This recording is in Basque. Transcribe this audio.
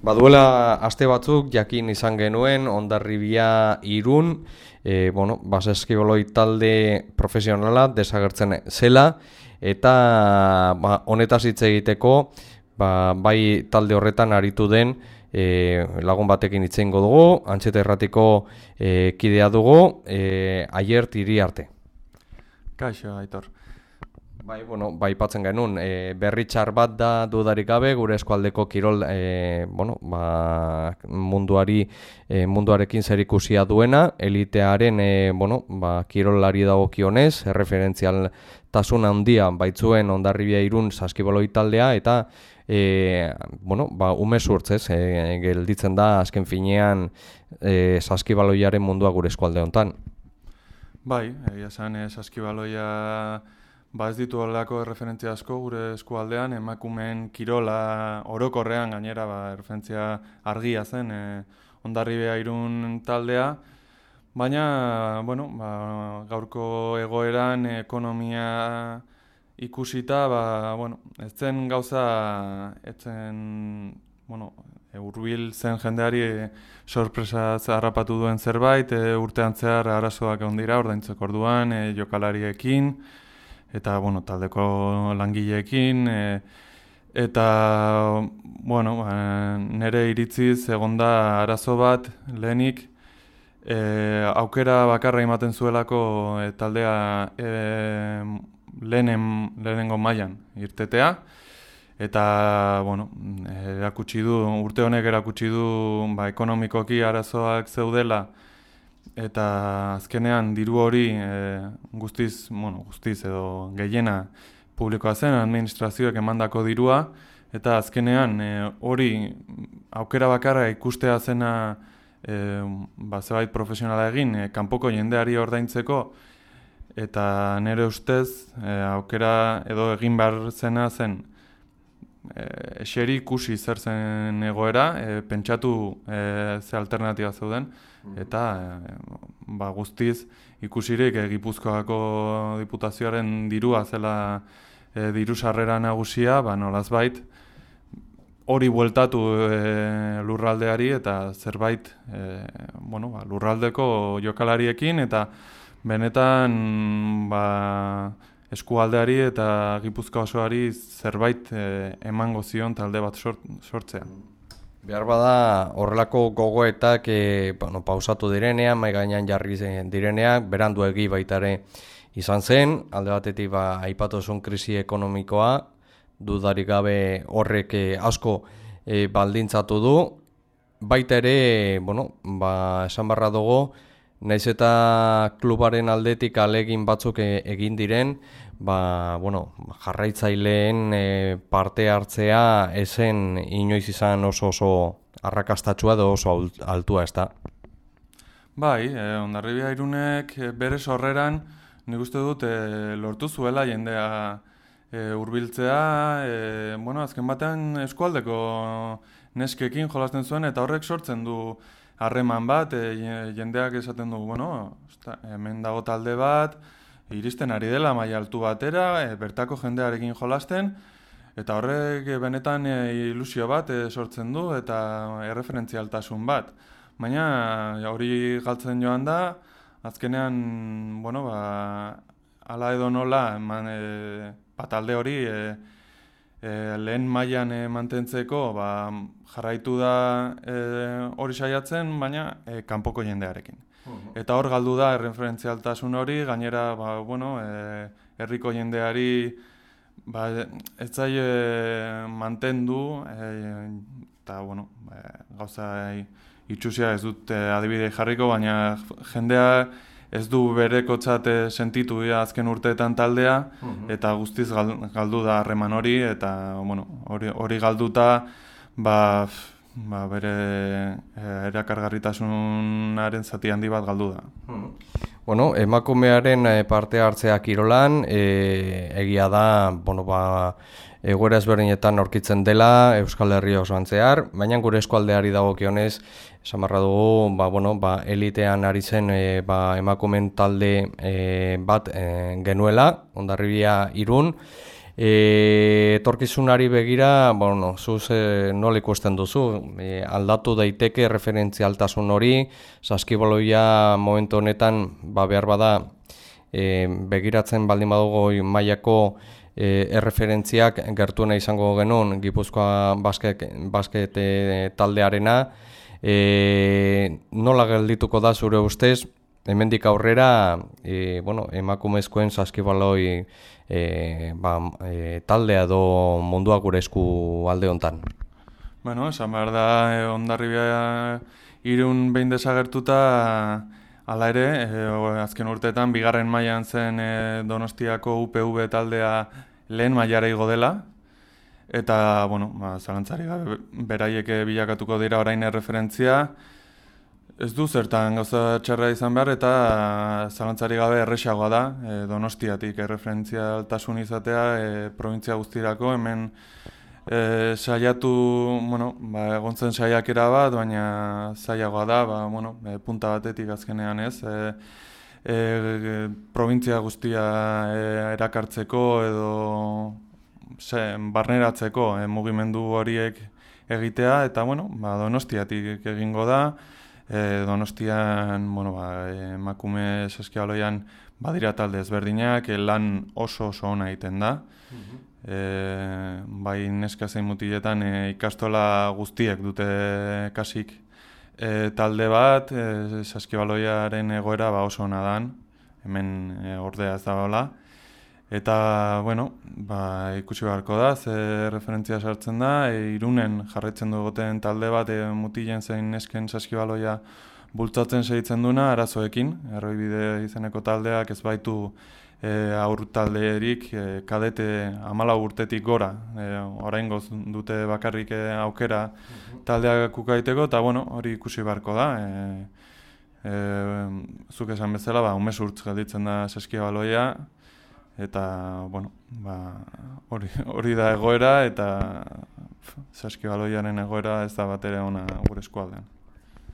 Baduela aste batzuk jakin izan genuen ondarribia irun, e, bueno, baseskiboloi talde profesionala desagertzen zela, eta ba, honetaz hitz egiteko ba, bai talde horretan aritu den e, lagun batekin hitz dugu, antxeta erratiko e, kidea dugu, e, aiert iri arte. Kaixo, aitor. Bai, bueno, bai patzen genuen, e, berri txar bat da dudarik gabe, gure eskualdeko kirol e, bueno, ba, munduari, e, munduarekin zer ikusia duena, elitearen e, bueno, ba, kirolari dago kionez, erreferentzial tasun handia baitzuen ondarribia irun saskiboloi taldea, eta e, bueno, ba, ume surtzez, e, gelditzen da azken finean e, saskibaloiaren mundua gure eskualde honetan. Bai, egia zan, saskibaloia... Ba ditu horrelako referentzia asko gure eskualdean, emakumeen kirola orokorrean gainera ba, referentzia argia zen e, ondarribea irun taldea, baina bueno, ba, gaurko egoeran ekonomia ikusita, ba, bueno, ez zen gauza, ez zen, bueno, urbil zen jendeari sorpresa harrapatu duen zerbait, e, urtean zehar arazoak ondira, ordaintzeko orduan, e, jokalariekin, eta bueno, taldeko langileekin e, eta bueno, ba, nere iritziz egonda arazo bat lehenik e, aukera bakarra ematen zuelako e, taldea e, lehenen, lehenengo mailan irtetea. Eta bueno, erakutsi du urte honek erakutsi du ba, ekonomikoki arazoak zeudela eta azkenean diru hori e, guztiz, bueno, guztiz edo gehiena publikoa zen administrazioek emandako dirua eta azkenean e, hori aukera bakarra ikustea zena e, ba, zebait profesionala egin e, kanpoko jendeari ordaintzeko eta nire ustez e, aukera edo egin behar zena zen e, eseri ikusi zer zen egoera, e, pentsatu e, ze alternatiba zeuden, mm. eta e, ba, guztiz ikusirik e, Gipuzkoako diputazioaren dirua zela e, diru sarrera nagusia, ba, nolaz bait, hori bueltatu e, lurraldeari eta zerbait e, bueno, ba, lurraldeko jokalariekin, eta benetan ba, eskualdeari eta Gipuzkoa osoari zerbait e, emango zion talde bat sort, sortzea. Behar bada horrelako gogoetak e, bueno, pausatu direnean, mai gainean jarri direnean, berandu egi baitare izan zen, alde batetik ba, aipatuzun krisi ekonomikoa, dudarik gabe horrek eh, asko e, baldintzatu du, baita ere, bueno, ba, esan barra dugu, Naiz eta klubaren aldetik alegin batzuk e, egin diren, ba, bueno, jarraitzaileen e, parte hartzea esen inoiz izan oso oso arrakastatsua edo oso altua ez da. Bai, e, ondarribia irunek e, bere sorreran nik uste dut e, lortu zuela jendea e, urbiltzea, e, bueno, azken batean eskualdeko neskekin jolasten zuen eta horrek sortzen du harreman bat, e, jendeak esaten du, bueno, hemen dago talde bat, iristen ari dela maila altu batera, e, bertako jendearekin jolasten, eta horrek benetan e, ilusio bat e, sortzen du, eta erreferentzialtasun bat. Baina hori galtzen joan da, azkenean, bueno, ba, ala edo nola, eman, e, batalde hori, e, e, lehen mailan e, mantentzeko ba, jarraitu da e, hori saiatzen, baina e, kanpoko jendearekin. Eta hor galdu da erreferentzialtasun hori, gainera ba, bueno, e, herriko jendeari ba, ez zai mantendu, e, eta bueno, e, gauza itxusia ez dut adibide jarriko, baina jendea ez du bereko txate sentitu ja, azken urteetan taldea, mhm. eta guztiz galdu da harreman hori, eta bueno, hori, hori galduta, ba, ba, bere e, erakargarritasunaren zati handi bat galdu da. Mhm. Bueno, emakumearen eh, parte hartzea kirolan, e, egia da, bueno, ba, egoera ezberdinetan aurkitzen dela Euskal Herria osoan zehar, baina gure eskualdeari dagokionez samarra dugu, ba, bueno, ba, elitean ari zen e, ba, emakumen talde e, bat e, genuela, ondarribia irun, etorkizunari begira, bueno, zuz e, nola ikusten duzu, e, aldatu daiteke referentzialtasun hori, saskibaloia momentu honetan, ba, behar bada, e, begiratzen baldin badugu mailako e, erreferentziak gertuena izango genuen Gipuzkoa basket, basket e, taldearena, e, nola geldituko da zure ustez, hemendik aurrera, e, bueno, emakumezkoen saskibaloi e, ba, e, taldea edo mundua gure esku alde hontan. Bueno, esan behar da, e, ondarribia irun behin desagertuta, Hala ere, e, azken urteetan, bigarren mailan zen e, Donostiako UPV taldea lehen mailara igo dela, eta, bueno, ba, zalantzari gabe, beraiek bilakatuko dira orain erreferentzia, ez du zertan gauza txarra izan behar, eta zalantzari gabe erresagoa da, e, Donostiatik erreferentzia altasun izatea, e, provintzia guztirako, hemen e, saiatu, bueno, ba, egontzen saiakera bat, baina zailagoa da, ba, bueno, e, punta batetik azkenean ez, e, e, provintzia guztia e, erakartzeko edo ze, barneratzeko e, mugimendu horiek egitea, eta bueno, ba, donostiatik egingo da, e, donostian, bueno, ba, emakume saskialoian badira talde ezberdinak, lan oso oso ona egiten da, e, bai neska zein mutiletan e, ikastola guztiek dute kasik. E, talde bat, e, saskibaloiaren egoera ba oso ona dan, hemen e, ordea ez da Eta, bueno, ba, ikusi beharko da, ze referentzia sartzen da, e, irunen jarretzen dugoten talde bat e, mutilen zein nesken saskibaloia bultzatzen segitzen duna arazoekin, erroibide izeneko taldeak ez baitu e, aur taldeerik e, kadete amala urtetik gora. E, orain dute bakarrik e, aukera mhm. taldeak kukaiteko, eta bueno, hori ikusi beharko da. E, e, zuk esan bezala, ba, umez urtz gelditzen da seskia baloia, eta bueno, ba, hori, hori da egoera, eta seskia baloiaren egoera ez da bat ere ona gure eskualdean.